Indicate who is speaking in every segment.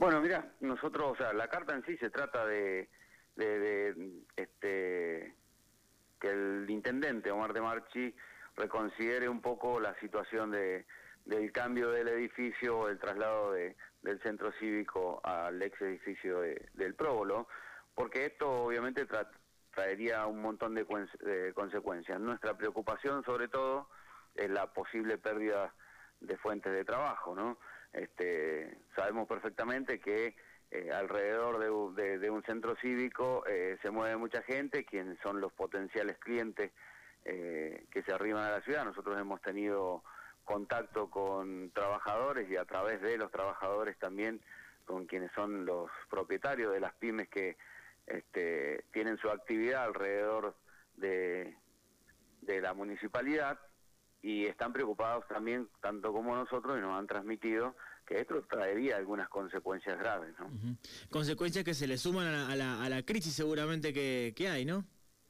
Speaker 1: Bueno, mira, nosotros, o sea, la carta en sí se trata de, de, de, este que el intendente Omar de Marchi reconsidere un poco la situación de, del cambio del edificio, el traslado de, del centro cívico al ex edificio del Próbolo, porque esto obviamente traería un montón de, de consecuencias. Nuestra preocupación sobre todo es la posible pérdida de fuentes de trabajo, ¿no? Este, sabemos perfectamente que eh, alrededor de, un centro cívico eh, se mueve mucha gente, quienes son los potenciales clientes eh, que se arriban a la ciudad. Nosotros hemos tenido contacto con trabajadores y a través de los trabajadores también con quienes son los propietarios de las pymes que este, tienen su actividad alrededor de, de la municipalidad y están preocupados también, tanto como nosotros, y nos han transmitido que esto traería algunas consecuencias graves. ¿no?
Speaker 2: Consecuencias que se le suman a la, a la, crisis seguramente que, que, hay, ¿no?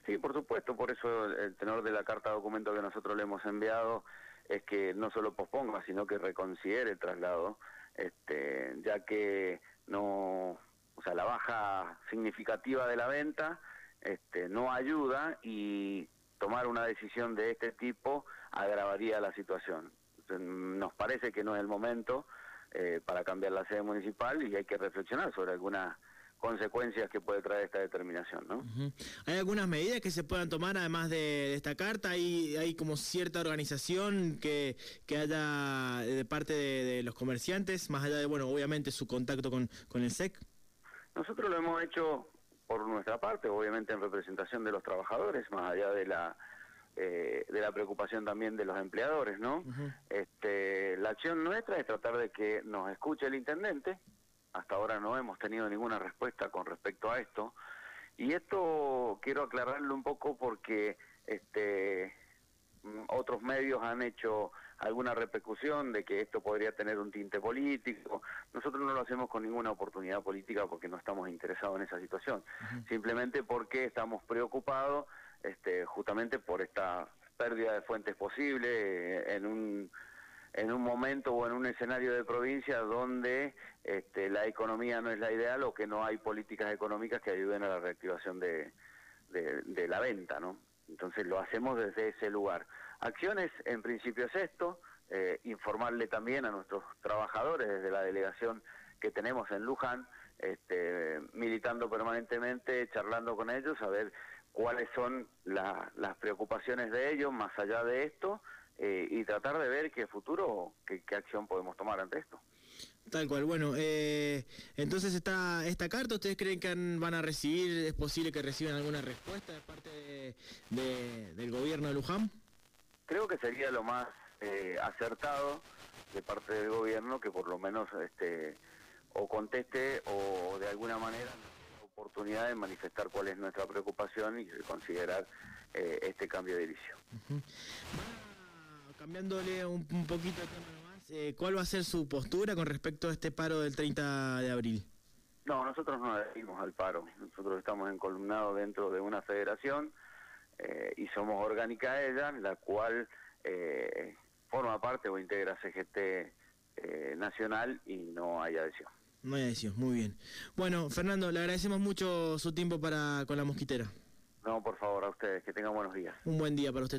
Speaker 1: Sí, por supuesto, por eso el tenor de la carta documento que nosotros le hemos enviado es que no solo posponga, sino que reconsidere el traslado, este, ya que no, o sea, la baja significativa de la venta este, no ayuda y tomar una decisión de este tipo agravaría la situación. Nos parece que no es el momento eh, para cambiar la sede municipal y hay que reflexionar sobre algunas consecuencias que puede traer esta determinación, ¿no?
Speaker 2: ¿Hay algunas medidas que se puedan tomar además de, esta carta? ¿Hay, ¿Hay como cierta organización que, que haya de parte de, los comerciantes, más allá de, bueno, obviamente su contacto con, con el SEC?
Speaker 1: Nosotros lo hemos hecho por nuestra parte, obviamente en representación de los trabajadores, más allá de la eh, de la preocupación también de los empleadores, ¿no? Este, la acción nuestra es tratar de que nos escuche el intendente. Hasta ahora no hemos tenido ninguna respuesta con respecto a esto. Y esto quiero aclararlo un poco porque este otros medios han hecho alguna repercusión de que esto podría tener un tinte político. Nosotros no lo hacemos con ninguna oportunidad política porque no estamos interesados en esa situación, simplemente porque estamos preocupados este, justamente por esta pérdida de fuentes posible eh, en un en un momento o en un escenario de provincia donde este, la economía no es la ideal o que no hay políticas económicas que ayuden a la reactivación de, de la venta, ¿no? Entonces lo hacemos desde ese lugar. Acciones, en principio es esto, eh, informarle también a nuestros trabajadores desde la delegación que tenemos en Luján, este, militando permanentemente, charlando con ellos, a ver cuáles son las preocupaciones de ellos más allá de esto eh, y tratar de ver qué futuro, qué, acción podemos tomar ante esto.
Speaker 2: Tal cual, bueno, eh, entonces esta, esta carta, ¿ustedes creen que van a recibir, es posible que reciban alguna respuesta de parte del gobierno de Luján?
Speaker 1: Creo que sería lo más eh, acertado de parte del gobierno que por lo menos este o conteste o de alguna manera oportunidad de manifestar cuál es nuestra preocupación y considerar eh, este cambio de edición.
Speaker 2: Cambiándole un, poquito de tema nomás, eh, ¿cuál va a ser su postura con respecto a este paro del 30 de abril?
Speaker 1: No, nosotros no adherimos al paro. Nosotros estamos encolumnados dentro de una federación eh, y somos orgánica ella, la cual eh, forma parte o integra CGT eh, nacional y no hay adhesión.
Speaker 2: No hay adhesión, muy bien. Bueno, Fernando, le agradecemos mucho su tiempo para con la mosquitera.
Speaker 1: No, por favor, a ustedes, que tengan buenos días.
Speaker 2: Un buen día para usted también.